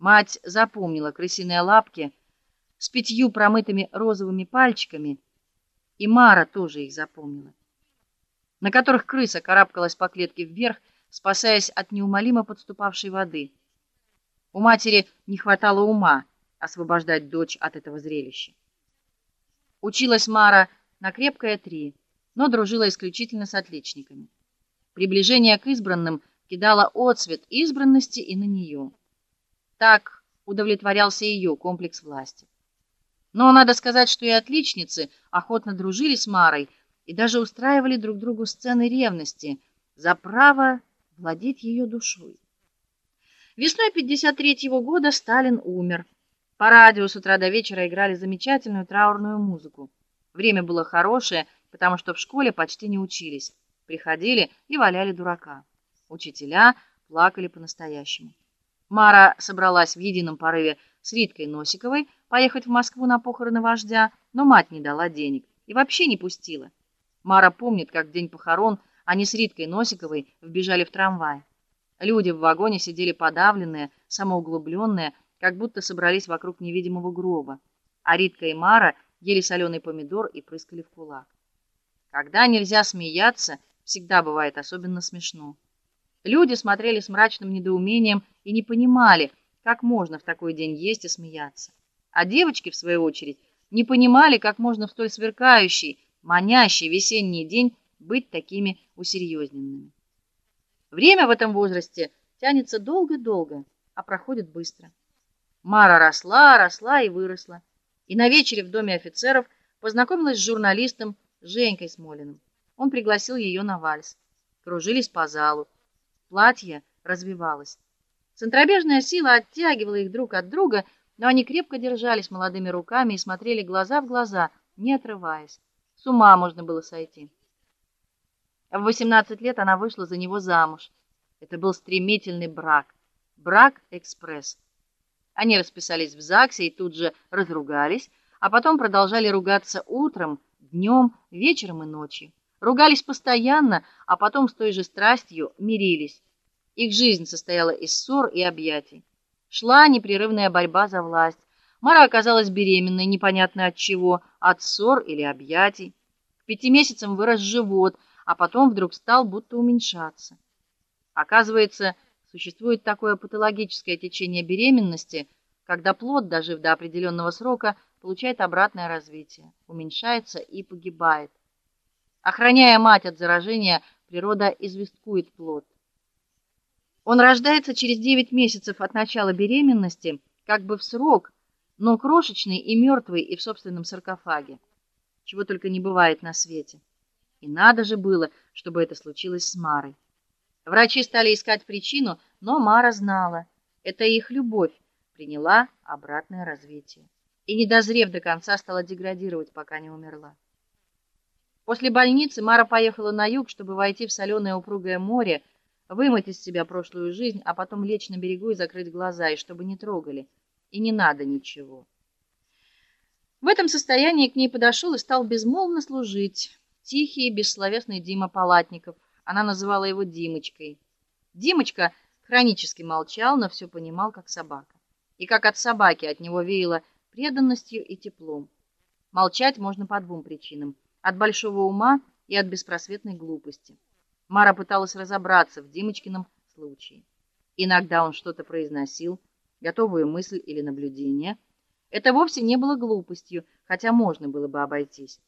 Мать запомнила крысиные лапки с пятью промытыми розовыми пальчиками, и Мара тоже их запомнила, на которых крыса карабкалась по клетке вверх, спасаясь от неумолимо подступавшей воды. У матери не хватало ума освобождать дочь от этого зрелища. Училась Мара на крепкое три, но дружила исключительно с отличниками. Приближение к избранным кидало отсвет избранности и на нее. Так удовлетворялся ее комплекс власти. Но надо сказать, что и отличницы охотно дружили с Марой и даже устраивали друг другу сцены ревности за право владеть ее душой. Весной 53-го года Сталин умер. По радио с утра до вечера играли замечательную траурную музыку. Время было хорошее, потому что в школе почти не учились. Приходили и валяли дурака. Учителя плакали по-настоящему. Мара собралась в едином порыве с Риткой Носиковой поехать в Москву на похороны вождя, но мать не дала денег и вообще не пустила. Мара помнит, как в день похорон они с Риткой Носиковой вбежали в трамвай. Люди в вагоне сидели подавленные, самоуглубленные, как будто собрались вокруг невидимого гроба. А Ритка и Мара ели соленый помидор и прыскали в кулак. Когда нельзя смеяться, всегда бывает особенно смешно. Люди смотрели с мрачным недоумением и не понимали, как можно в такой день есть и смеяться. А девочки, в свою очередь, не понимали, как можно в столь сверкающий, манящий весенний день быть такими усерьезненными. Время в этом возрасте тянется долго-долго, а проходит быстро. Мара росла, росла и выросла. И на вечере в доме офицеров познакомилась с журналистом Женькой Смолиным. Он пригласил ее на вальс. Кружились по залу. Платье развивалось. Центробежная сила оттягивала их друг от друга, но они крепко держались молодыми руками и смотрели глаза в глаза, не отрываясь. С ума можно было сойти. В 18 лет она вышла за него замуж. Это был стремительный брак, брак-экспресс. Они расписались в ЗАГСе и тут же разругались, а потом продолжали ругаться утром, днем, вечером и ночью. Ругались постоянно, а потом с той же страстью мирились. Их жизнь состояла из ссор и объятий. Шла непрерывная борьба за власть. Мара оказалась беременной, непонятно от чего, от ссор или объятий. К пяти месяцам вырос живот, а потом вдруг стал будто уменьшаться. Оказывается, существует такое патологическое течение беременности, когда плод, дожив до определенного срока, получает обратное развитие, уменьшается и погибает. Охраняя мать от заражения, природа известкует плод. Он рождается через 9 месяцев от начала беременности, как бы в срок, но крошечный и мертвый и в собственном саркофаге. Чего только не бывает на свете. И надо же было, чтобы это случилось с Марой. Врачи стали искать причину, но Мара знала, это их любовь приняла обратное развитие. И не дозрев до конца, стала деградировать, пока не умерла. После больницы Мара поехала на юг, чтобы войти в соленое упругое море, вымыть из себя прошлую жизнь, а потом лечь на берегу и закрыть глаза, и чтобы не трогали, и не надо ничего. В этом состоянии к ней подошел и стал безмолвно служить тихий бессловесный Дима Палатников. Она называла его Димочкой. Димочка хронически молчал, но все понимал, как собака. И как от собаки от него веяло преданностью и теплом. Молчать можно по двум причинам: от большого ума и от беспросветной глупости. Мара пыталась разобраться в Димочкином случае. Иногда он что-то произносил, готовую мысль или наблюдение. Это вовсе не было глупостью, хотя можно было бы обойтись.